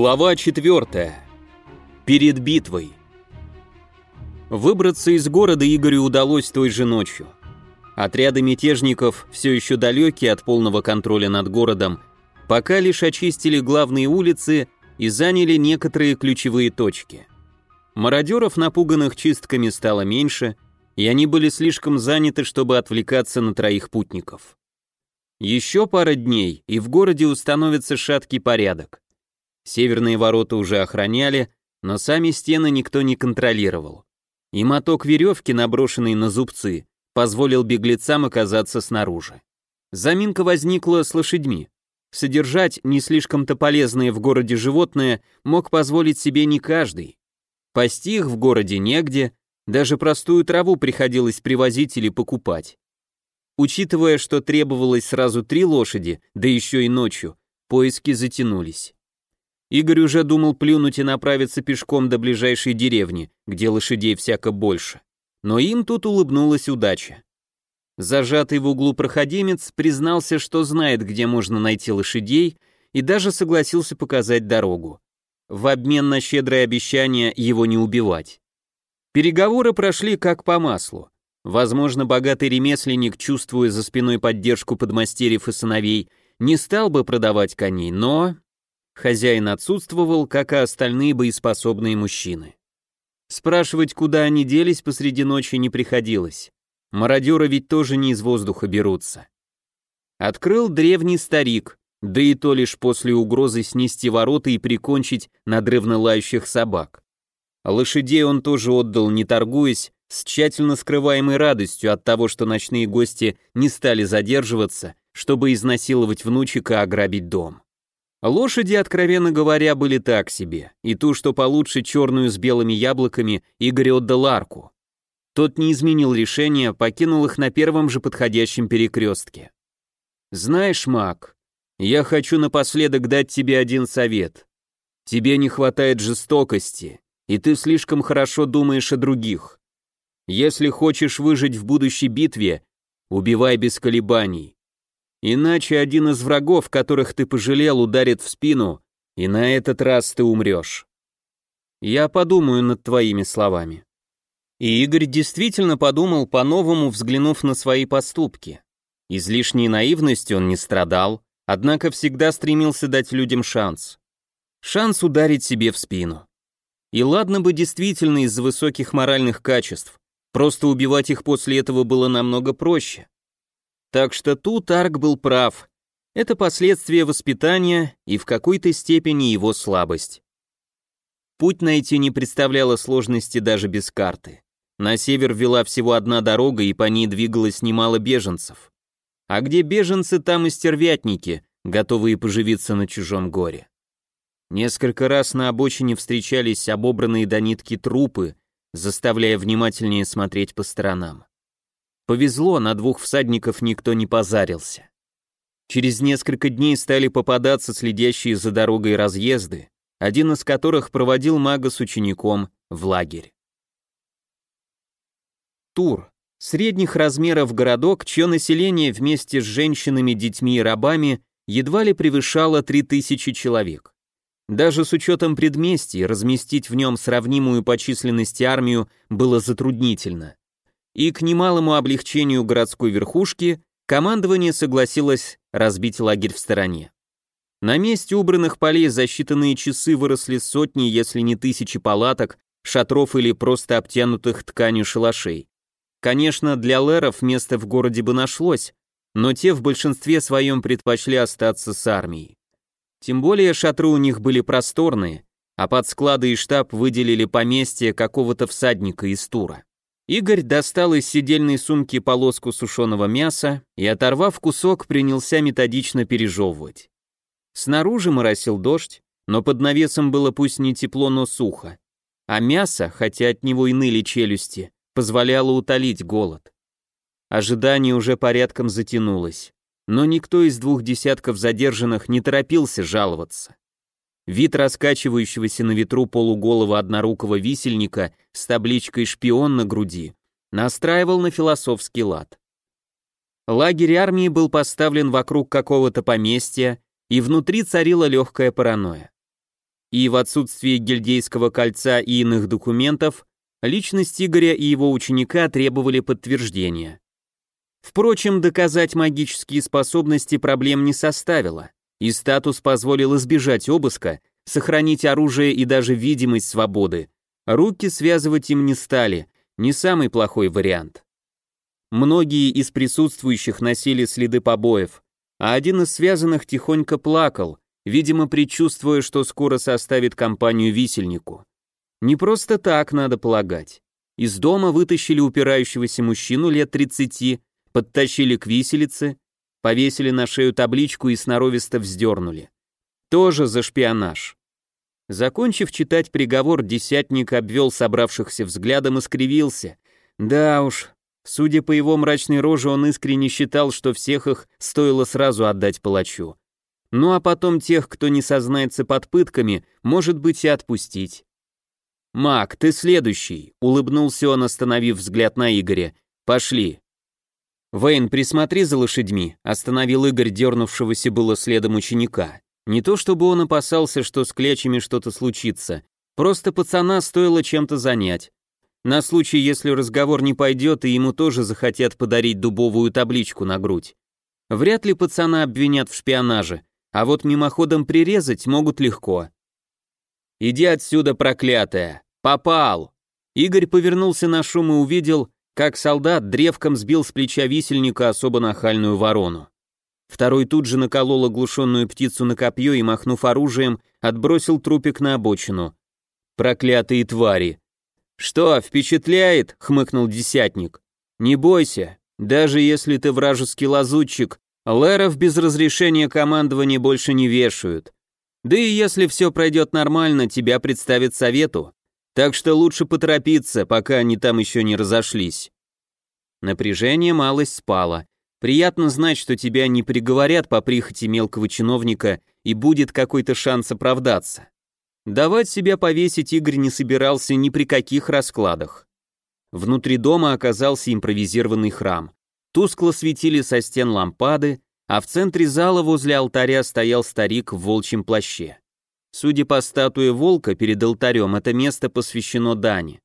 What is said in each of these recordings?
Глава 4. Перед битвой. Выбраться из города Игорю удалось той же ночью. Отряды мятежников, все еще далекие от полного контроля над городом, пока лишь очистили главные улицы и заняли некоторые ключевые точки. Мародеров, напуганных чистками, стало меньше, и они были слишком заняты, чтобы отвлекаться на троих путников. Еще пара дней, и в городе установится шаткий порядок. Северные ворота уже охраняли, но сами стены никто не контролировал. И моток веревки, наброшенный на зубцы, позволил беглецам оказаться снаружи. Заминка возникла с лошадьми. Содержать не слишком-то полезное в городе животное мог позволить себе не каждый. Пасти их в городе негде, даже простую траву приходилось привозить или покупать. Учитывая, что требовалось сразу три лошади, да еще и ночью, поиски затянулись. Игорь уже думал плюнуть и направиться пешком до ближайшей деревни, где лошадей всяко больше. Но им тут улыбнулась удача. Зажатый в углу проходимец признался, что знает, где можно найти лошадей, и даже согласился показать дорогу. В обмен на щедрое обещание его не убивать. Переговоры прошли как по маслу. Возможно, богатый ремесленник, чувствуя за спиной поддержку подмастерьев и сыновей, не стал бы продавать коней, но Хозяин отсутствовал, как и остальные боеспособные мужчины. Спрашивать, куда они делись посреди ночи, не приходилось. Мародеры ведь тоже не из воздуха берутся. Открыл древний старик, да и то лишь после угрозы снести ворота и прикончить надрывно лающих собак. Лошадей он тоже отдал, не торгуясь, с тщательно скрываемой радостью от того, что ночные гости не стали задерживаться, чтобы изнасиловать внучика и ограбить дом. Лошади, откровенно говоря, были так себе, и ту, что получше черную с белыми яблоками, Игорь отдал арку. Тот не изменил решение, покинул их на первом же подходящем перекрестке. «Знаешь, маг, я хочу напоследок дать тебе один совет. Тебе не хватает жестокости, и ты слишком хорошо думаешь о других. Если хочешь выжить в будущей битве, убивай без колебаний. Иначе один из врагов, которых ты пожалел, ударит в спину, и на этот раз ты умрешь. Я подумаю над твоими словами. И Игорь действительно подумал, по-новому взглянув на свои поступки. Излишней наивностью он не страдал, однако всегда стремился дать людям шанс. Шанс ударить себе в спину. И ладно бы действительно из-за высоких моральных качеств, просто убивать их после этого было намного проще. Так что тут Арк был прав. Это последствия воспитания и в какой-то степени его слабость. Путь найти не представляло сложности даже без карты. На север вела всего одна дорога, и по ней двигалось немало беженцев. А где беженцы, там и стервятники, готовые поживиться на чужом горе. Несколько раз на обочине встречались обобранные до нитки трупы, заставляя внимательнее смотреть по сторонам. Повезло, на двух всадников никто не позарился. Через несколько дней стали попадаться следящие за дорогой разъезды, один из которых проводил мага с учеником в лагерь. Тур. Средних размеров городок, чье население вместе с женщинами, детьми и рабами едва ли превышало 3000 человек. Даже с учетом предместий разместить в нем сравнимую по численности армию было затруднительно и к немалому облегчению городской верхушки командование согласилось разбить лагерь в стороне. На месте убранных полей за считанные часы выросли сотни, если не тысячи палаток, шатров или просто обтянутых тканью шалашей. Конечно, для лэров место в городе бы нашлось, но те в большинстве своем предпочли остаться с армией. Тем более шатры у них были просторные, а под склады и штаб выделили поместье какого-то всадника из Тура. Игорь достал из сидельной сумки полоску сушеного мяса и, оторвав кусок, принялся методично пережевывать. Снаружи моросил дождь, но под навесом было пусть не тепло, но сухо. А мясо, хотя от него и ныли челюсти, позволяло утолить голод. Ожидание уже порядком затянулось, но никто из двух десятков задержанных не торопился жаловаться. Вид раскачивающегося на ветру полуголого однорукого висельника с табличкой «Шпион» на груди настраивал на философский лад. Лагерь армии был поставлен вокруг какого-то поместья, и внутри царила легкая паранойя. и в отсутствие гильдейского кольца и иных документов, личность Игоря и его ученика требовали подтверждения. Впрочем, доказать магические способности проблем не составило, и статус позволил избежать обыска, сохранить оружие и даже видимость свободы. Руки связывать им не стали, не самый плохой вариант. Многие из присутствующих носили следы побоев, а один из связанных тихонько плакал, видимо, предчувствуя, что скоро составит компанию висельнику. Не просто так, надо полагать. Из дома вытащили упирающегося мужчину лет 30, подтащили к виселице, повесили на шею табличку и сноровисто вздернули. Тоже за шпионаж. Закончив читать приговор, десятник обвел собравшихся взглядом и скривился. Да уж, судя по его мрачной роже, он искренне считал, что всех их стоило сразу отдать палачу. Ну а потом тех, кто не сознается под пытками, может быть и отпустить. «Мак, ты следующий», — улыбнулся он, остановив взгляд на Игоря. «Пошли». «Вейн, присмотри за лошадьми», — остановил Игорь дернувшегося было следом ученика. Не то чтобы он опасался, что с клячами что-то случится, просто пацана стоило чем-то занять. На случай, если разговор не пойдет, и ему тоже захотят подарить дубовую табличку на грудь. Вряд ли пацана обвинят в шпионаже, а вот мимоходом прирезать могут легко. «Иди отсюда, проклятая! Попал!» Игорь повернулся на шум и увидел, как солдат древком сбил с плеча висельника особо нахальную ворону. Второй тут же наколол оглушенную птицу на копье и, махнув оружием, отбросил трупик на обочину. Проклятые твари. «Что, впечатляет?» — хмыкнул десятник. «Не бойся, даже если ты вражеский лазутчик, лэров без разрешения командования больше не вешают. Да и если все пройдет нормально, тебя представят совету. Так что лучше поторопиться, пока они там еще не разошлись». Напряжение малость спало, Приятно знать, что тебя не приговорят по прихоти мелкого чиновника и будет какой-то шанс оправдаться. Давать себя повесить Игорь не собирался ни при каких раскладах. Внутри дома оказался импровизированный храм. Тускло светили со стен лампады, а в центре зала возле алтаря стоял старик в волчьем плаще. Судя по статуе волка перед алтарем, это место посвящено Дане.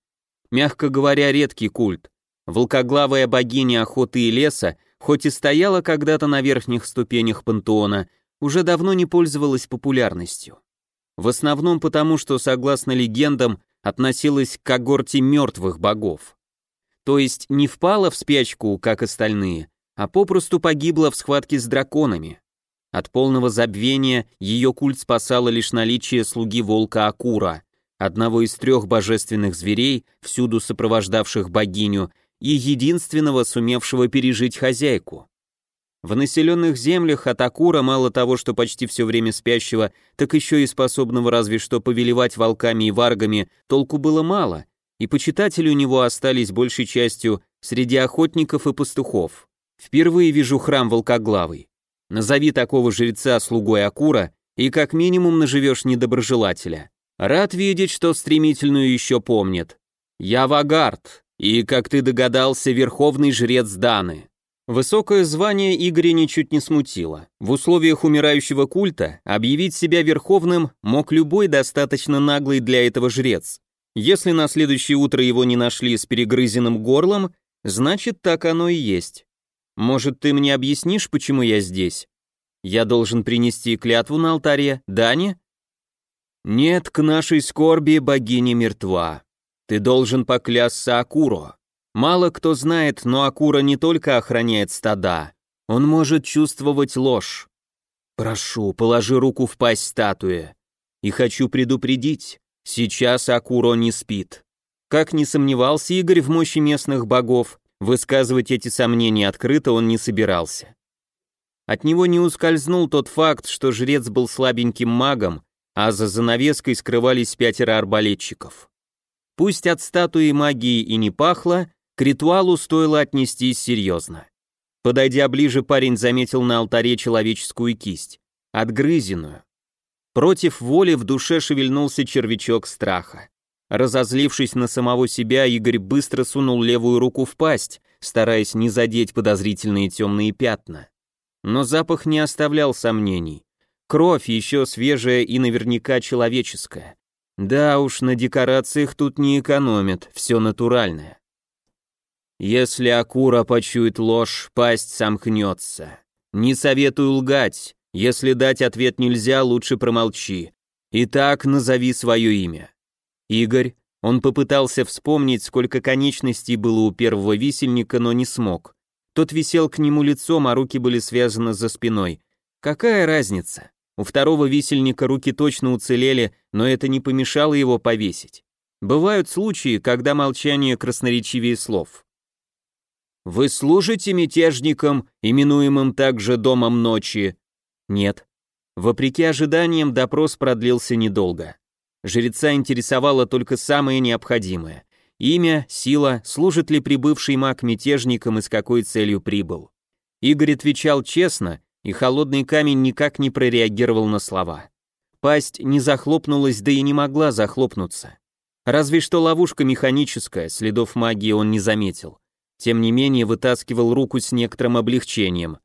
Мягко говоря, редкий культ. Волкоглавая богиня охоты и леса хоть и стояла когда-то на верхних ступенях пантеона, уже давно не пользовалась популярностью. В основном потому, что, согласно легендам, относилась к когорте мертвых богов. То есть не впала в спячку, как остальные, а попросту погибла в схватке с драконами. От полного забвения ее культ спасало лишь наличие слуги волка Акура, одного из трех божественных зверей, всюду сопровождавших богиню, и единственного сумевшего пережить хозяйку. В населенных землях Атакура мало того, что почти все время спящего, так еще и способного разве что повелевать волками и варгами, толку было мало, и почитатели у него остались большей частью среди охотников и пастухов. Впервые вижу храм волкоглавый. Назови такого жреца слугой Акура, и как минимум наживешь недоброжелателя. Рад видеть, что стремительную еще помнит. Я Вагард, и, как ты догадался, верховный жрец Даны. Высокое звание Игоря ничуть не смутило. В условиях умирающего культа объявить себя верховным мог любой достаточно наглый для этого жрец. Если на следующее утро его не нашли с перегрызенным горлом, значит так оно и есть. Может, ты мне объяснишь, почему я здесь? Я должен принести клятву на алтаре, Дане? Нет, к нашей скорби богиня мертва. Ты должен поклясться Акуро. Мало кто знает, но Акура не только охраняет стада, он может чувствовать ложь. Прошу, положи руку в пасть статуи. И хочу предупредить, сейчас Акуро не спит. Как не сомневался Игорь в мощи местных богов, высказывать эти сомнения открыто он не собирался. От него не ускользнул тот факт, что жрец был слабеньким магом, а за занавеской скрывались пятеро арбалетчиков. Пусть от статуи магии и не пахло, к ритуалу стоило отнестись серьезно. Подойдя ближе, парень заметил на алтаре человеческую кисть, отгрызенную. Против воли в душе шевельнулся червячок страха. Разозлившись на самого себя, Игорь быстро сунул левую руку в пасть, стараясь не задеть подозрительные темные пятна. Но запах не оставлял сомнений. Кровь еще свежая и наверняка человеческая. Да уж, на декорациях тут не экономят, все натуральное. Если Акура почует ложь, пасть сомкнется. Не советую лгать. Если дать ответ нельзя, лучше промолчи. Итак, назови свое имя. Игорь. Он попытался вспомнить, сколько конечностей было у первого висельника, но не смог. Тот висел к нему лицом, а руки были связаны за спиной. Какая разница? У второго висельника руки точно уцелели, но это не помешало его повесить. Бывают случаи, когда молчание красноречивее слов. «Вы служите мятежникам, именуемым также Домом Ночи?» «Нет». Вопреки ожиданиям, допрос продлился недолго. Жреца интересовало только самое необходимое. Имя, сила, служит ли прибывший маг мятежникам и с какой целью прибыл. Игорь отвечал честно, и холодный камень никак не прореагировал на слова. Пасть не захлопнулась, да и не могла захлопнуться. Разве что ловушка механическая, следов магии он не заметил. Тем не менее, вытаскивал руку с некоторым облегчением.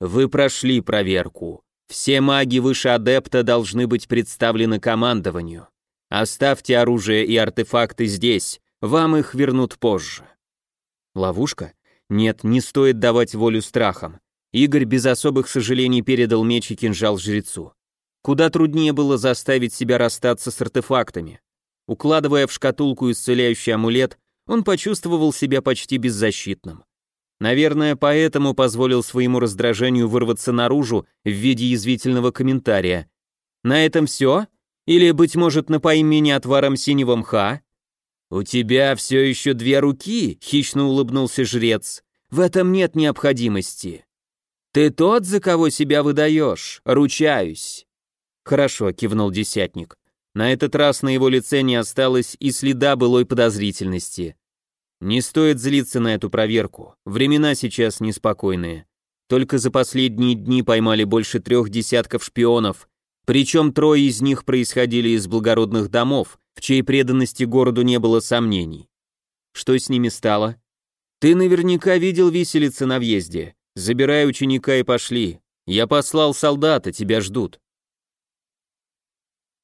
«Вы прошли проверку. Все маги выше адепта должны быть представлены командованию. Оставьте оружие и артефакты здесь, вам их вернут позже». Ловушка? Нет, не стоит давать волю страхам. Игорь без особых сожалений передал меч и кинжал жрецу. Куда труднее было заставить себя расстаться с артефактами. Укладывая в шкатулку исцеляющий амулет, он почувствовал себя почти беззащитным. Наверное, поэтому позволил своему раздражению вырваться наружу в виде язвительного комментария. «На этом все? Или, быть может, напоим меня отваром синего мха?» «У тебя все еще две руки», — хищно улыбнулся жрец. «В этом нет необходимости». «Ты тот, за кого себя выдаешь, ручаюсь». «Хорошо», — кивнул десятник. На этот раз на его лице не осталось и следа былой подозрительности. Не стоит злиться на эту проверку, времена сейчас неспокойные. Только за последние дни поймали больше трех десятков шпионов, причем трое из них происходили из благородных домов, в чьей преданности городу не было сомнений. Что с ними стало? Ты наверняка видел виселицы на въезде. Забирай ученика и пошли. Я послал солдата, тебя ждут.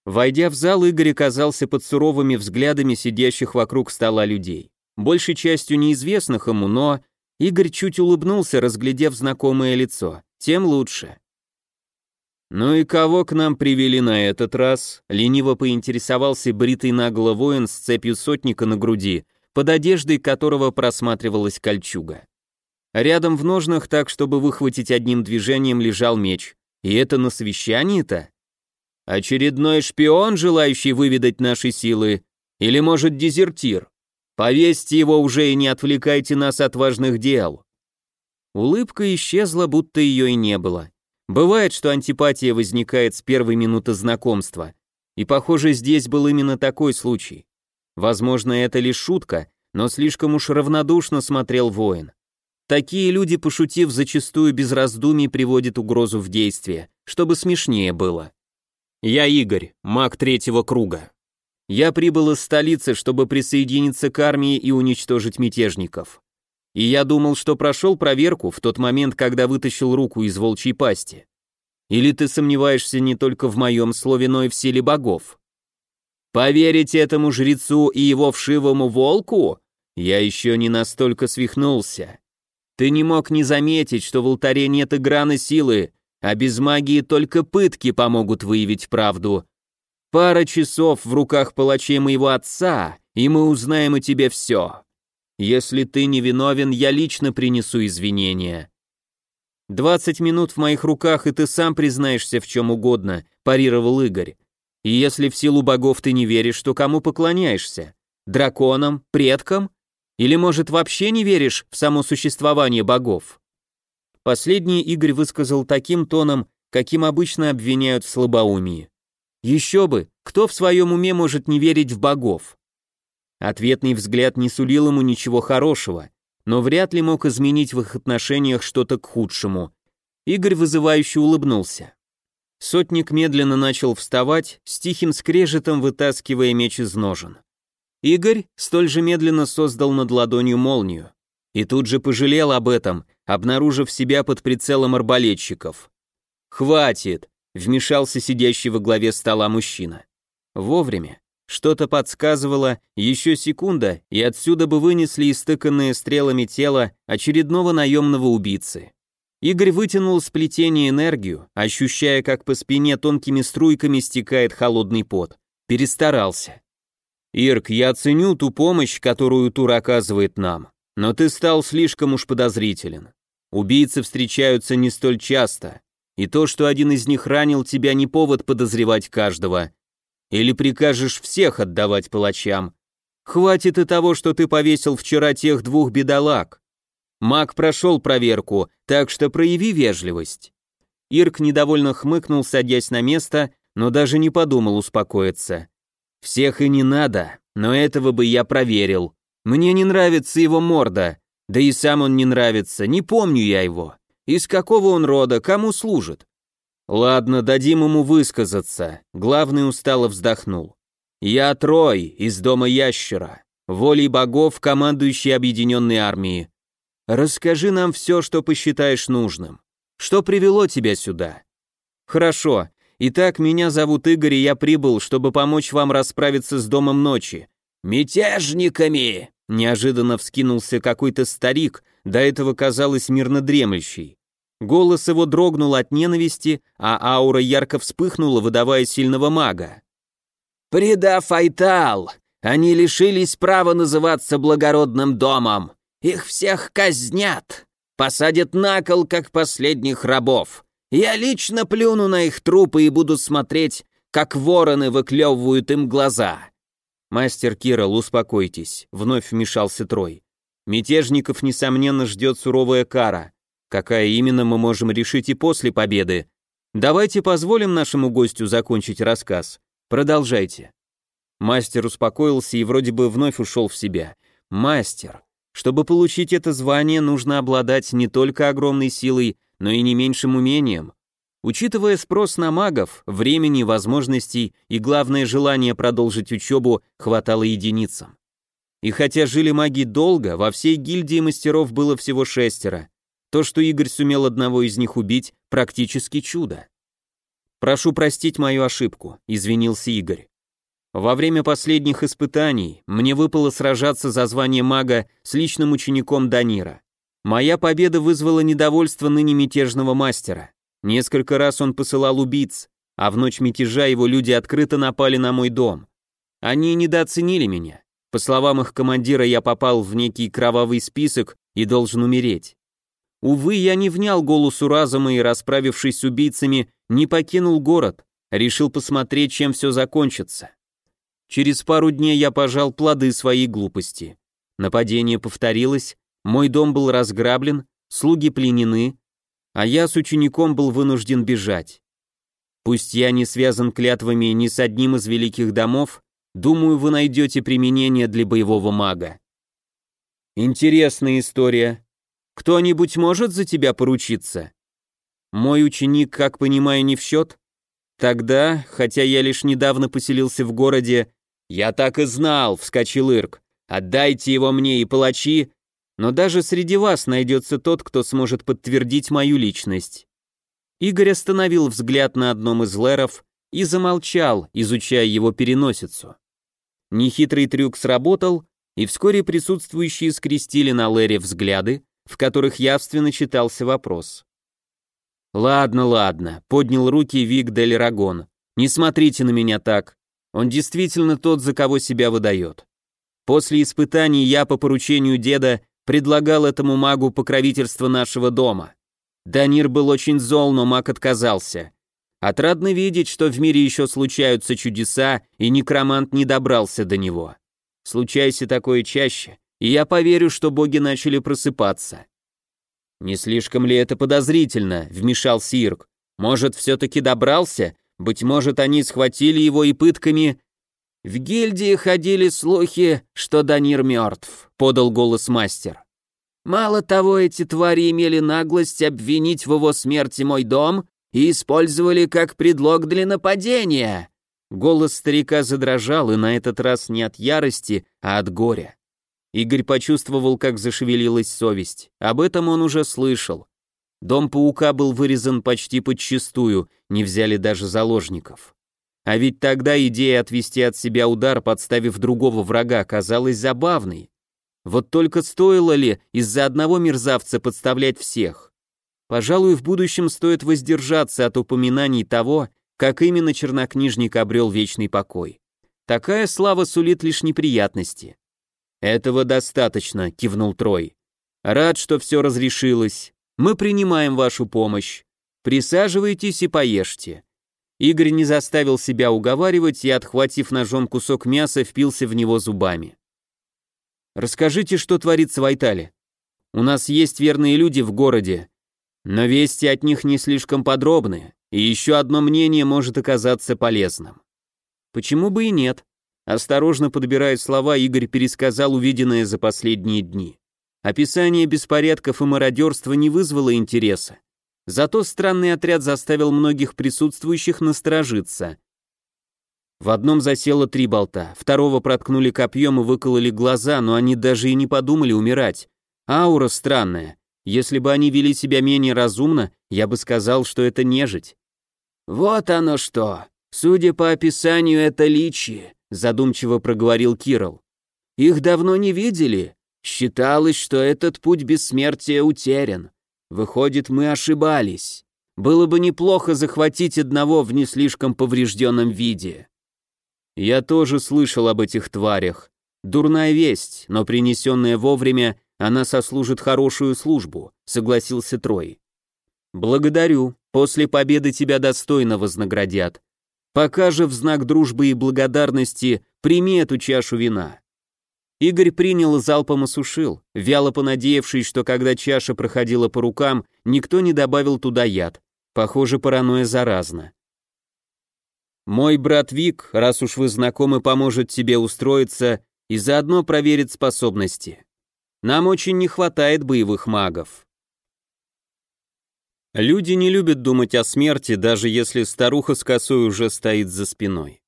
Войдя в зал, Игорь оказался под суровыми взглядами сидящих вокруг стола людей. Большей частью неизвестных ему, но Игорь чуть улыбнулся, разглядев знакомое лицо. Тем лучше. «Ну и кого к нам привели на этот раз?» Лениво поинтересовался бритый нагло воин с цепью сотника на груди, под одеждой которого просматривалась кольчуга. Рядом в ножнах, так чтобы выхватить одним движением, лежал меч. И это на совещании-то? Очередной шпион, желающий выведать наши силы? Или, может, дезертир? Повесьте его уже и не отвлекайте нас от важных дел. Улыбка исчезла, будто ее и не было. Бывает, что антипатия возникает с первой минуты знакомства. И, похоже, здесь был именно такой случай. Возможно, это лишь шутка, но слишком уж равнодушно смотрел воин. Такие люди, пошутив, зачастую без раздумий приводят угрозу в действие, чтобы смешнее было. Я Игорь, маг третьего круга. Я прибыл из столицы, чтобы присоединиться к армии и уничтожить мятежников. И я думал, что прошел проверку в тот момент, когда вытащил руку из волчьей пасти. Или ты сомневаешься не только в моем слове, но и в силе богов? Поверить этому жрецу и его вшивому волку? Я еще не настолько свихнулся. Ты не мог не заметить, что в алтаре нет и грана силы, а без магии только пытки помогут выявить правду. Пара часов в руках палачей моего отца, и мы узнаем о тебе все. Если ты не виновен, я лично принесу извинения. Двадцать минут в моих руках, и ты сам признаешься в чем угодно, парировал Игорь. И если в силу богов ты не веришь, то кому поклоняешься? Драконам? Предкам? Или, может, вообще не веришь в само существование богов? Последний Игорь высказал таким тоном, каким обычно обвиняют в слабоумии. Еще бы, кто в своем уме может не верить в богов? Ответный взгляд не сулил ему ничего хорошего, но вряд ли мог изменить в их отношениях что-то к худшему. Игорь вызывающе улыбнулся. Сотник медленно начал вставать, с тихим скрежетом вытаскивая меч из ножен. Игорь столь же медленно создал над ладонью молнию. И тут же пожалел об этом, обнаружив себя под прицелом арбалетчиков. «Хватит! Вмешался сидящий во главе стола мужчина. Вовремя. Что-то подсказывало, еще секунда, и отсюда бы вынесли истыканное стрелами тело очередного наемного убийцы. Игорь вытянул с плетения энергию, ощущая, как по спине тонкими струйками стекает холодный пот. Перестарался. «Ирк, я ценю ту помощь, которую Тур оказывает нам, но ты стал слишком уж подозрителен. Убийцы встречаются не столь часто, и то, что один из них ранил тебя, не повод подозревать каждого. Или прикажешь всех отдавать палачам. Хватит и того, что ты повесил вчера тех двух бедолаг. Маг прошел проверку, так что прояви вежливость». Ирк недовольно хмыкнул, садясь на место, но даже не подумал успокоиться. «Всех и не надо, но этого бы я проверил. Мне не нравится его морда, да и сам он не нравится, не помню я его. Из какого он рода, кому служит? Ладно, дадим ему высказаться. Главный устало вздохнул. Я Трой, из дома ящера, волей богов, командующий объединенной армией. Расскажи нам все, что посчитаешь нужным. Что привело тебя сюда? Хорошо. Итак, меня зовут Игорь, и я прибыл, чтобы помочь вам расправиться с домом ночи. Мятежниками! Неожиданно вскинулся какой-то старик, до этого казалось мирно дремлющий. Голос его дрогнул от ненависти, а аура ярко вспыхнула, выдавая сильного мага. «Предав Айтал, они лишились права называться благородным домом. Их всех казнят, посадят на кол, как последних рабов. Я лично плюну на их трупы и буду смотреть, как вороны выклевывают им глаза. «Мастер Кирилл, успокойтесь», — вновь вмешался Трой. «Мятежников, несомненно, ждет суровая кара. Какая именно мы можем решить и после победы. Давайте позволим нашему гостю закончить рассказ. Продолжайте». Мастер успокоился и вроде бы вновь ушел в себя. «Мастер. Чтобы получить это звание, нужно обладать не только огромной силой, но и не меньшим умением. Учитывая спрос на магов, времени, возможностей и главное желание продолжить учебу хватало единицам. И хотя жили маги долго, во всей гильдии мастеров было всего шестеро. То, что Игорь сумел одного из них убить, практически чудо. «Прошу простить мою ошибку», — извинился Игорь. «Во время последних испытаний мне выпало сражаться за звание мага с личным учеником Данира. Моя победа вызвала недовольство ныне мятежного мастера. Несколько раз он посылал убийц, а в ночь мятежа его люди открыто напали на мой дом. Они недооценили меня. По словам их командира, я попал в некий кровавый список и должен умереть. Увы, я не внял голосу разума и, расправившись с убийцами, не покинул город, решил посмотреть, чем все закончится. Через пару дней я пожал плоды своей глупости. Нападение повторилось, мой дом был разграблен, слуги пленены, а я с учеником был вынужден бежать. Пусть я не связан клятвами ни с одним из великих домов, думаю, вы найдете применение для боевого мага. Интересная история. Кто-нибудь может за тебя поручиться? Мой ученик, как понимаю, не в счет? Тогда, хотя я лишь недавно поселился в городе, я так и знал, вскочил Ирк. Отдайте его мне и палачи, но даже среди вас найдется тот, кто сможет подтвердить мою личность». Игорь остановил взгляд на одном из лэров и замолчал, изучая его переносицу. Нехитрый трюк сработал, и вскоре присутствующие скрестили на Лэре взгляды, в которых явственно читался вопрос. «Ладно, ладно», — поднял руки Вик Дель Рагон. «Не смотрите на меня так. Он действительно тот, за кого себя выдает. После испытаний я по поручению деда предлагал этому магу покровительство нашего дома. Данир был очень зол, но маг отказался. Отрадно видеть, что в мире еще случаются чудеса, и некромант не добрался до него. Случайся такое чаще, и я поверю, что боги начали просыпаться. «Не слишком ли это подозрительно?» — вмешался Ирк. «Может, все-таки добрался? Быть может, они схватили его и пытками...» «В гильдии ходили слухи, что Данир мертв», — подал голос мастер. «Мало того, эти твари имели наглость обвинить в его смерти мой дом и использовали как предлог для нападения». Голос старика задрожал, и на этот раз не от ярости, а от горя. Игорь почувствовал, как зашевелилась совесть. Об этом он уже слышал. Дом паука был вырезан почти подчистую, не взяли даже заложников. А ведь тогда идея отвести от себя удар, подставив другого врага, казалась забавной. Вот только стоило ли из-за одного мерзавца подставлять всех? Пожалуй, в будущем стоит воздержаться от упоминаний того, как именно чернокнижник обрел вечный покой. Такая слава сулит лишь неприятности. «Этого достаточно», — кивнул Трой. «Рад, что все разрешилось. Мы принимаем вашу помощь. Присаживайтесь и поешьте». Игорь не заставил себя уговаривать и, отхватив ножом кусок мяса, впился в него зубами. «Расскажите, что творится в Айтале. У нас есть верные люди в городе, но вести от них не слишком подробны, и еще одно мнение может оказаться полезным». «Почему бы и нет?» Осторожно подбирая слова, Игорь пересказал увиденное за последние дни. Описание беспорядков и мародерства не вызвало интереса. Зато странный отряд заставил многих присутствующих насторожиться. В одном засело три болта, второго проткнули копьем и выкололи глаза, но они даже и не подумали умирать. Аура странная. Если бы они вели себя менее разумно, я бы сказал, что это нежить. «Вот оно что! Судя по описанию, это личи», задумчиво проговорил Кирилл. «Их давно не видели. Считалось, что этот путь бессмертия утерян. Выходит, мы ошибались. Было бы неплохо захватить одного в не слишком поврежденном виде. Я тоже слышал об этих тварях. Дурная весть, но принесенная вовремя, она сослужит хорошую службу, согласился Трой. Благодарю, после победы тебя достойно вознаградят. Пока же в знак дружбы и благодарности прими эту чашу вина. Игорь принял и залпом осушил, вяло понадеявшись, что когда чаша проходила по рукам, никто не добавил туда яд. Похоже, паранойя заразна. «Мой брат Вик, раз уж вы знакомы, поможет тебе устроиться и заодно проверит способности. Нам очень не хватает боевых магов». Люди не любят думать о смерти, даже если старуха с косой уже стоит за спиной.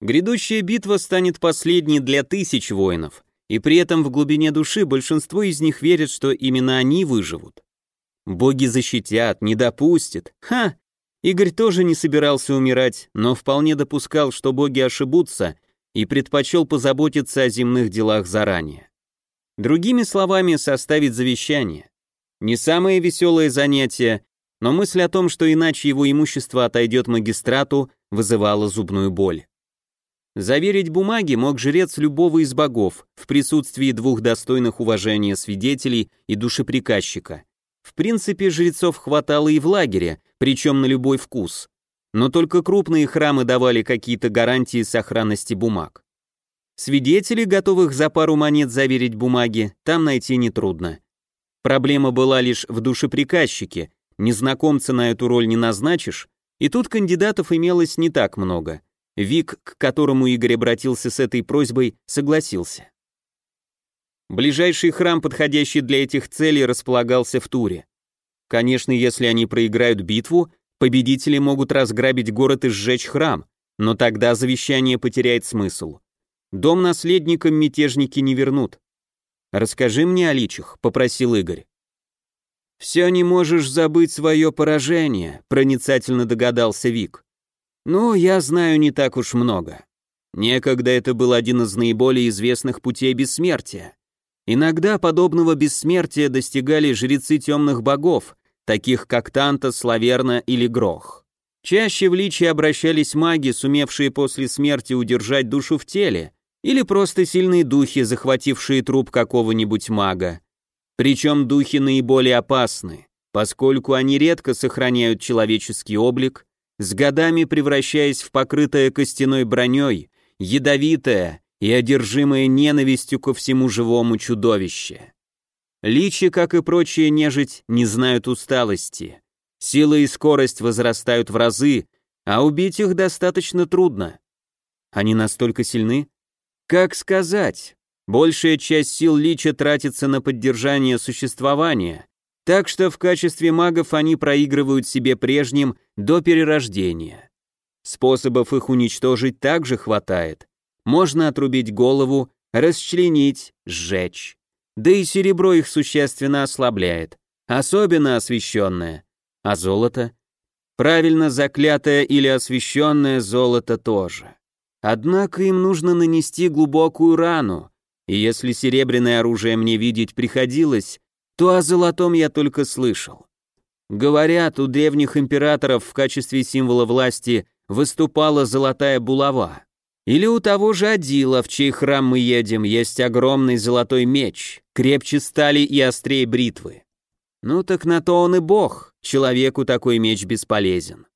Грядущая битва станет последней для тысяч воинов, и при этом в глубине души большинство из них верят, что именно они выживут. Боги защитят, не допустят. Ха! Игорь тоже не собирался умирать, но вполне допускал, что боги ошибутся, и предпочел позаботиться о земных делах заранее. Другими словами, составить завещание. Не самое веселое занятие, но мысль о том, что иначе его имущество отойдет магистрату, вызывала зубную боль. Заверить бумаги мог жрец любого из богов в присутствии двух достойных уважения свидетелей и душеприказчика. В принципе, жрецов хватало и в лагере, причем на любой вкус. Но только крупные храмы давали какие-то гарантии сохранности бумаг. Свидетелей, готовых за пару монет заверить бумаги, там найти нетрудно. Проблема была лишь в душеприказчике, незнакомца на эту роль не назначишь, и тут кандидатов имелось не так много – Вик, к которому Игорь обратился с этой просьбой, согласился. Ближайший храм, подходящий для этих целей, располагался в Туре. Конечно, если они проиграют битву, победители могут разграбить город и сжечь храм, но тогда завещание потеряет смысл. Дом наследникам мятежники не вернут. «Расскажи мне о личах», — попросил Игорь. «Все не можешь забыть свое поражение», — проницательно догадался Вик. Ну, я знаю не так уж много. Некогда это был один из наиболее известных путей бессмертия. Иногда подобного бессмертия достигали жрецы темных богов, таких как Танта, Славерна или Грох. Чаще в личи обращались маги, сумевшие после смерти удержать душу в теле, или просто сильные духи, захватившие труп какого-нибудь мага. Причем духи наиболее опасны, поскольку они редко сохраняют человеческий облик с годами превращаясь в покрытое костяной броней, ядовитое и одержимое ненавистью ко всему живому чудовище. Личи, как и прочие нежить, не знают усталости. Сила и скорость возрастают в разы, а убить их достаточно трудно. Они настолько сильны? Как сказать? Большая часть сил лича тратится на поддержание существования, так что в качестве магов они проигрывают себе прежним до перерождения. Способов их уничтожить также хватает. Можно отрубить голову, расчленить, сжечь. Да и серебро их существенно ослабляет. особенно освещенное. А золото? Правильно заклятое или освещенное золото тоже. Однако им нужно нанести глубокую рану, и если серебряное оружие мне видеть приходилось, то о золотом я только слышал. Говорят, у древних императоров в качестве символа власти выступала золотая булава. Или у того же Адила, в чей храм мы едем, есть огромный золотой меч, крепче стали и острее бритвы. Ну так на то он и бог, человеку такой меч бесполезен.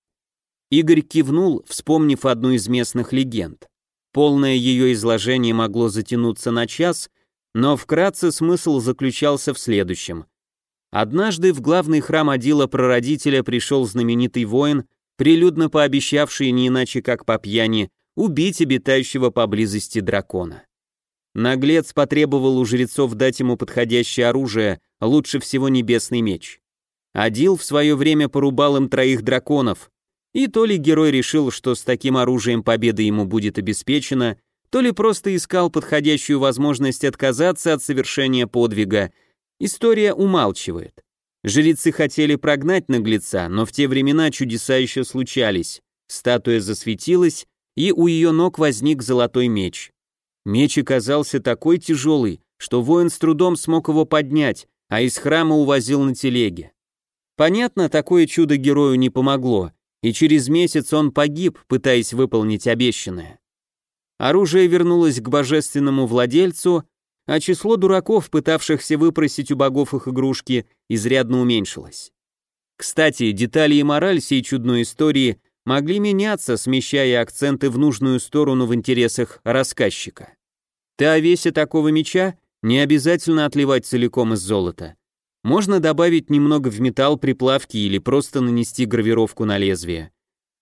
Игорь кивнул, вспомнив одну из местных легенд. Полное ее изложение могло затянуться на час, но вкратце смысл заключался в следующем. Однажды в главный храм Адила прародителя пришел знаменитый воин, прилюдно пообещавший не иначе как по пьяни убить обитающего поблизости дракона. Наглец потребовал у жрецов дать ему подходящее оружие, лучше всего небесный меч. Адил в свое время порубал им троих драконов, и то ли герой решил, что с таким оружием победа ему будет обеспечена, то ли просто искал подходящую возможность отказаться от совершения подвига. История умалчивает. Жрецы хотели прогнать наглеца, но в те времена чудеса еще случались. Статуя засветилась, и у ее ног возник золотой меч. Меч оказался такой тяжелый, что воин с трудом смог его поднять, а из храма увозил на телеге. Понятно, такое чудо герою не помогло, и через месяц он погиб, пытаясь выполнить обещанное. Оружие вернулось к божественному владельцу, а число дураков, пытавшихся выпросить у богов их игрушки, изрядно уменьшилось. Кстати, детали и мораль сей чудной истории могли меняться, смещая акценты в нужную сторону в интересах рассказчика. Ты о весе такого меча не обязательно отливать целиком из золота. Можно добавить немного в металл при плавке или просто нанести гравировку на лезвие.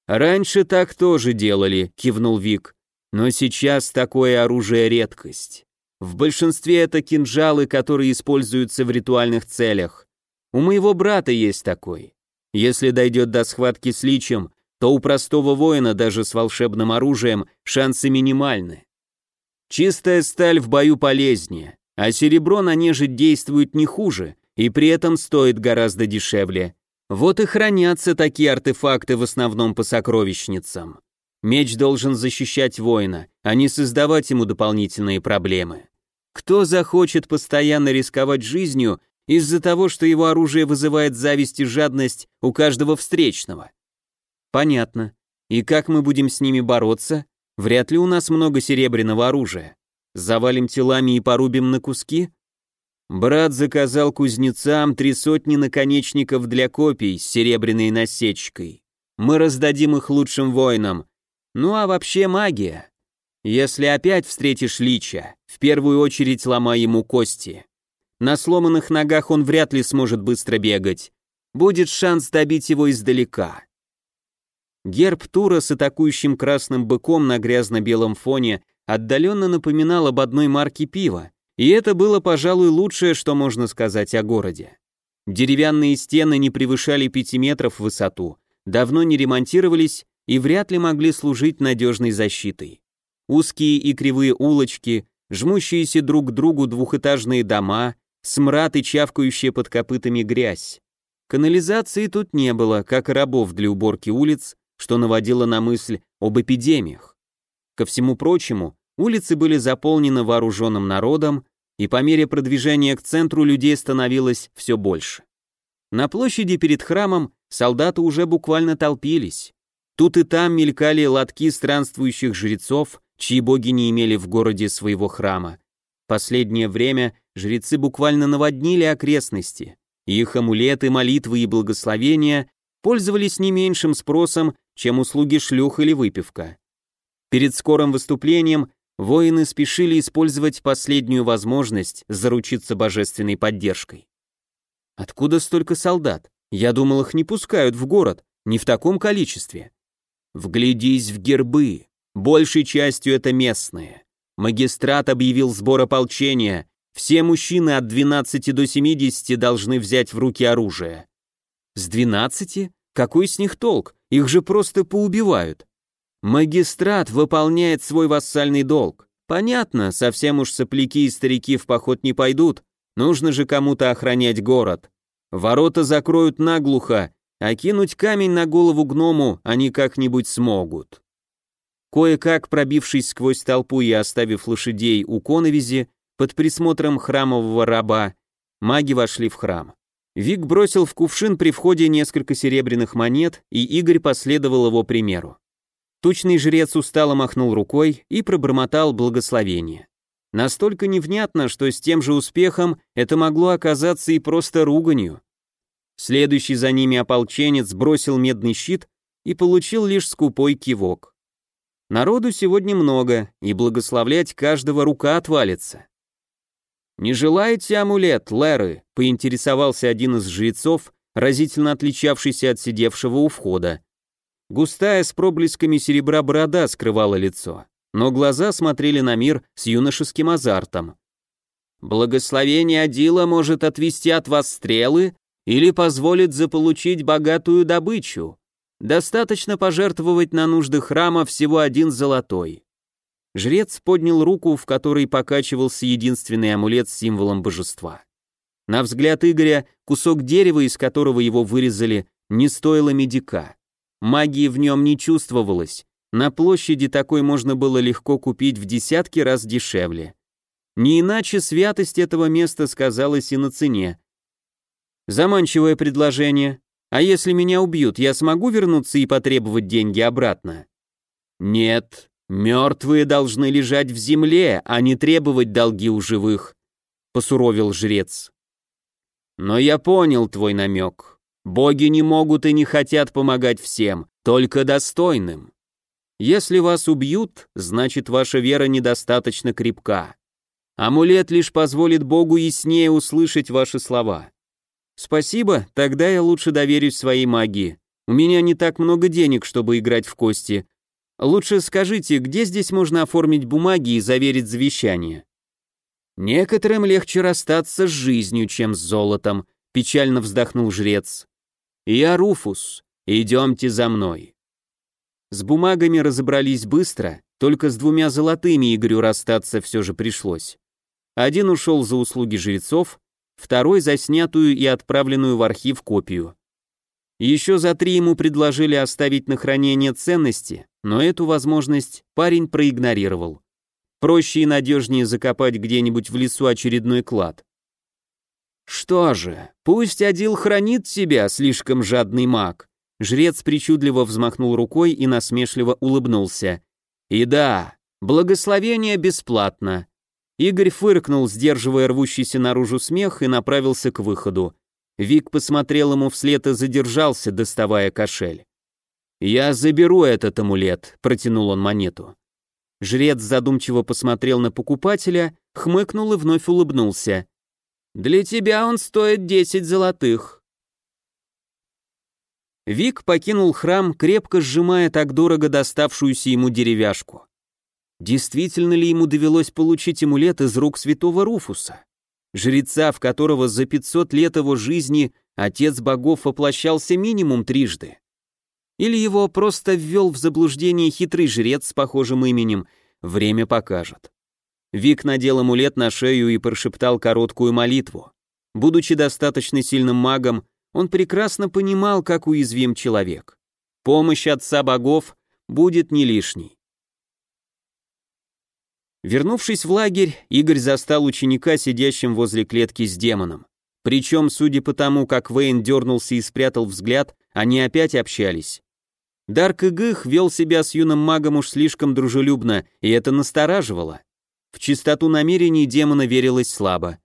«Раньше так тоже делали», — кивнул Вик. «Но сейчас такое оружие редкость. В большинстве это кинжалы, которые используются в ритуальных целях. У моего брата есть такой. Если дойдет до схватки с личем, то у простого воина даже с волшебным оружием шансы минимальны. Чистая сталь в бою полезнее, а серебро на нежить действует не хуже, и при этом стоит гораздо дешевле. Вот и хранятся такие артефакты в основном по сокровищницам. Меч должен защищать воина, а не создавать ему дополнительные проблемы. Кто захочет постоянно рисковать жизнью из-за того, что его оружие вызывает зависть и жадность у каждого встречного? Понятно. И как мы будем с ними бороться? Вряд ли у нас много серебряного оружия. Завалим телами и порубим на куски? Брат заказал кузнецам три сотни наконечников для копий с серебряной насечкой. Мы раздадим их лучшим воинам. Ну а вообще магия. Если опять встретишь лича, в первую очередь ломай ему кости. На сломанных ногах он вряд ли сможет быстро бегать. Будет шанс добить его издалека. Герб Тура с атакующим красным быком на грязно-белом фоне отдаленно напоминал об одной марке пива, и это было, пожалуй, лучшее, что можно сказать о городе. Деревянные стены не превышали пяти метров в высоту, давно не ремонтировались и вряд ли могли служить надежной защитой. Узкие и кривые улочки, жмущиеся друг к другу двухэтажные дома, смрад и чавкающая под копытами грязь. Канализации тут не было, как и рабов для уборки улиц, что наводило на мысль об эпидемиях. Ко всему прочему, улицы были заполнены вооруженным народом, и по мере продвижения к центру людей становилось все больше. На площади перед храмом солдаты уже буквально толпились. Тут и там мелькали лотки странствующих жрецов, чьи боги не имели в городе своего храма. Последнее время жрецы буквально наводнили окрестности. Их амулеты, молитвы и благословения пользовались не меньшим спросом, чем услуги шлюх или выпивка. Перед скорым выступлением воины спешили использовать последнюю возможность заручиться божественной поддержкой. Откуда столько солдат? Я думал, их не пускают в город, не в таком количестве. Вглядись в гербы, большей частью это местные. Магистрат объявил сбор ополчения, все мужчины от 12 до 70 должны взять в руки оружие. С 12? Какой с них толк? Их же просто поубивают. Магистрат выполняет свой вассальный долг. Понятно, совсем уж сопляки и старики в поход не пойдут. Нужно же кому-то охранять город. Ворота закроют наглухо, а кинуть камень на голову гному они как-нибудь смогут. Кое-как пробившись сквозь толпу и оставив лошадей у коновизи, под присмотром храмового раба, маги вошли в храм. Вик бросил в кувшин при входе несколько серебряных монет, и Игорь последовал его примеру. Тучный жрец устало махнул рукой и пробормотал благословение. Настолько невнятно, что с тем же успехом это могло оказаться и просто руганью. Следующий за ними ополченец бросил медный щит и получил лишь скупой кивок. Народу сегодня много, и благословлять каждого рука отвалится. «Не желаете амулет, Леры?» — поинтересовался один из жрецов, разительно отличавшийся от сидевшего у входа. Густая с проблесками серебра борода скрывала лицо, но глаза смотрели на мир с юношеским азартом. «Благословение Адила может отвести от вас стрелы или позволит заполучить богатую добычу», Достаточно пожертвовать на нужды храма всего один золотой. Жрец поднял руку, в которой покачивался единственный амулет с символом божества. На взгляд Игоря, кусок дерева, из которого его вырезали, не стоило медика. Магии в нем не чувствовалось. На площади такой можно было легко купить в десятки раз дешевле. Не иначе святость этого места сказалась и на цене. Заманчивое предложение, а если меня убьют, я смогу вернуться и потребовать деньги обратно? Нет, мертвые должны лежать в земле, а не требовать долги у живых, посуровил жрец. Но я понял твой намек. Боги не могут и не хотят помогать всем, только достойным. Если вас убьют, значит ваша вера недостаточно крепка. Амулет лишь позволит Богу яснее услышать ваши слова. «Спасибо, тогда я лучше доверюсь своей магии. У меня не так много денег, чтобы играть в кости. Лучше скажите, где здесь можно оформить бумаги и заверить завещание?» «Некоторым легче расстаться с жизнью, чем с золотом», — печально вздохнул жрец. «Я Руфус, идемте за мной». С бумагами разобрались быстро, только с двумя золотыми Игорю расстаться все же пришлось. Один ушел за услуги жрецов, второй за снятую и отправленную в архив копию. Еще за три ему предложили оставить на хранение ценности, но эту возможность парень проигнорировал. Проще и надежнее закопать где-нибудь в лесу очередной клад. Что же, пусть Адил хранит себя, слишком жадный маг. Жрец причудливо взмахнул рукой и насмешливо улыбнулся. И да, благословение бесплатно. Игорь фыркнул, сдерживая рвущийся наружу смех, и направился к выходу. Вик посмотрел ему вслед и задержался, доставая кошель. «Я заберу этот амулет», — протянул он монету. Жрец задумчиво посмотрел на покупателя, хмыкнул и вновь улыбнулся. «Для тебя он стоит десять золотых». Вик покинул храм, крепко сжимая так дорого доставшуюся ему деревяшку. Действительно ли ему довелось получить амулет из рук святого Руфуса? Жреца, в которого за 500 лет его жизни отец богов воплощался минимум трижды? Или его просто ввел в заблуждение хитрый жрец с похожим именем? Время покажет. Вик надел амулет на шею и прошептал короткую молитву. Будучи достаточно сильным магом, он прекрасно понимал, как уязвим человек. Помощь отца богов будет не лишней. Вернувшись в лагерь, Игорь застал ученика, сидящим возле клетки с демоном. Причем, судя по тому, как Вейн дернулся и спрятал взгляд, они опять общались. Дарк Игых вел себя с юным магом уж слишком дружелюбно, и это настораживало. В чистоту намерений демона верилось слабо.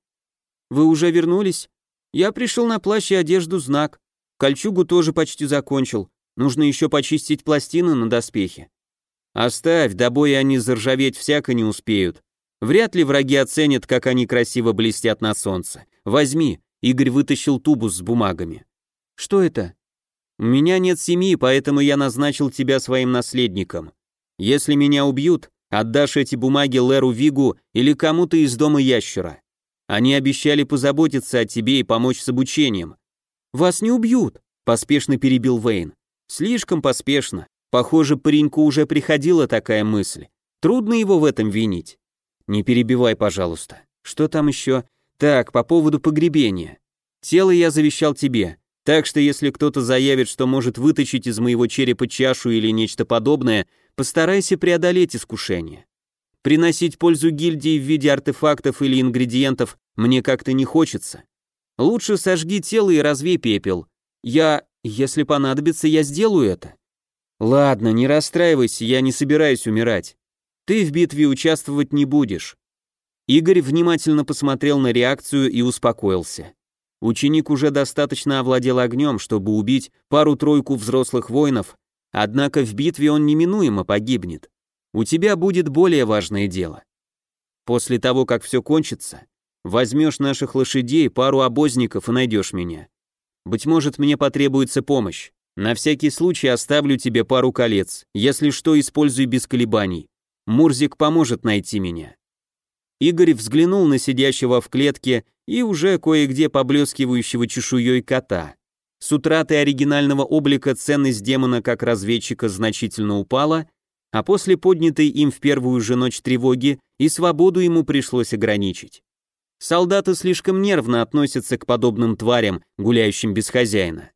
«Вы уже вернулись? Я пришел на плащ и одежду знак. Кольчугу тоже почти закончил. Нужно еще почистить пластины на доспехе. Оставь, до боя они заржаветь всяко не успеют. Вряд ли враги оценят, как они красиво блестят на солнце. Возьми. Игорь вытащил тубус с бумагами. Что это? У меня нет семьи, поэтому я назначил тебя своим наследником. Если меня убьют, отдашь эти бумаги Леру Вигу или кому-то из дома ящера. Они обещали позаботиться о тебе и помочь с обучением. Вас не убьют, поспешно перебил Вейн. Слишком поспешно. Похоже, пареньку уже приходила такая мысль. Трудно его в этом винить. Не перебивай, пожалуйста. Что там еще? Так, по поводу погребения. Тело я завещал тебе, так что если кто-то заявит, что может вытащить из моего черепа чашу или нечто подобное, постарайся преодолеть искушение. Приносить пользу гильдии в виде артефактов или ингредиентов мне как-то не хочется. Лучше сожги тело и развей пепел. Я, если понадобится, я сделаю это. Ладно, не расстраивайся, я не собираюсь умирать. Ты в битве участвовать не будешь. Игорь внимательно посмотрел на реакцию и успокоился. Ученик уже достаточно овладел огнем, чтобы убить пару-тройку взрослых воинов, однако в битве он неминуемо погибнет. У тебя будет более важное дело. После того, как все кончится, возьмешь наших лошадей, пару обозников и найдешь меня. Быть может, мне потребуется помощь. На всякий случай оставлю тебе пару колец. Если что, используй без колебаний. Мурзик поможет найти меня. Игорь взглянул на сидящего в клетке и уже кое-где поблескивающего чешуей кота. С утраты оригинального облика ценность демона как разведчика значительно упала, а после поднятой им в первую же ночь тревоги и свободу ему пришлось ограничить. Солдаты слишком нервно относятся к подобным тварям, гуляющим без хозяина.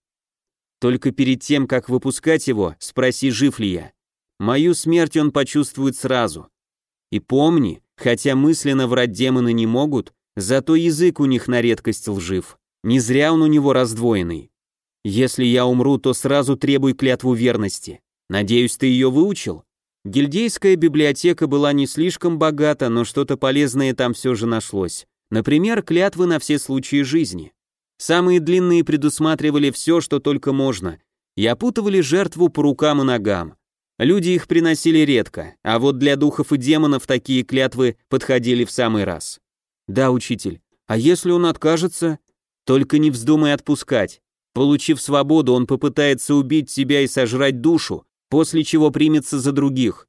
Только перед тем, как выпускать его, спроси, жив ли я. Мою смерть он почувствует сразу. И помни, хотя мысленно врать демоны не могут, зато язык у них на редкость лжив. Не зря он у него раздвоенный. Если я умру, то сразу требуй клятву верности. Надеюсь, ты ее выучил? Гильдейская библиотека была не слишком богата, но что-то полезное там все же нашлось. Например, клятвы на все случаи жизни. Самые длинные предусматривали все, что только можно, и опутывали жертву по рукам и ногам. Люди их приносили редко, а вот для духов и демонов такие клятвы подходили в самый раз. Да, учитель, а если он откажется? Только не вздумай отпускать. Получив свободу, он попытается убить себя и сожрать душу, после чего примется за других.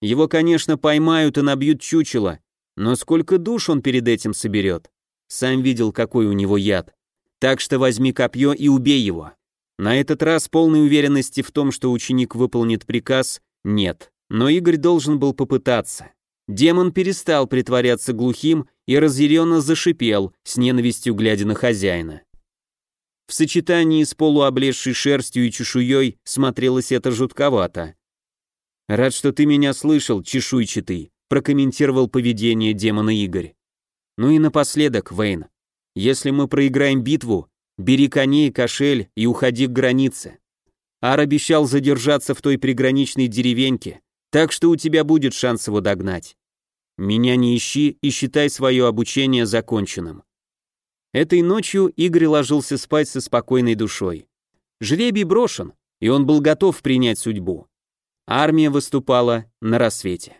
Его, конечно, поймают и набьют чучело, но сколько душ он перед этим соберет? Сам видел, какой у него яд. Так что возьми копье и убей его. На этот раз полной уверенности в том, что ученик выполнит приказ, нет. Но Игорь должен был попытаться. Демон перестал притворяться глухим и разъяренно зашипел, с ненавистью глядя на хозяина. В сочетании с полуоблезшей шерстью и чешуей смотрелось это жутковато. «Рад, что ты меня слышал, чешуйчатый», прокомментировал поведение демона Игорь. «Ну и напоследок, Вейн, если мы проиграем битву, Бери коней, кошель и уходи к границе. Ар обещал задержаться в той приграничной деревеньке, так что у тебя будет шанс его догнать. Меня не ищи и считай свое обучение законченным. Этой ночью Игорь ложился спать со спокойной душой. Жребий брошен, и он был готов принять судьбу. Армия выступала на рассвете.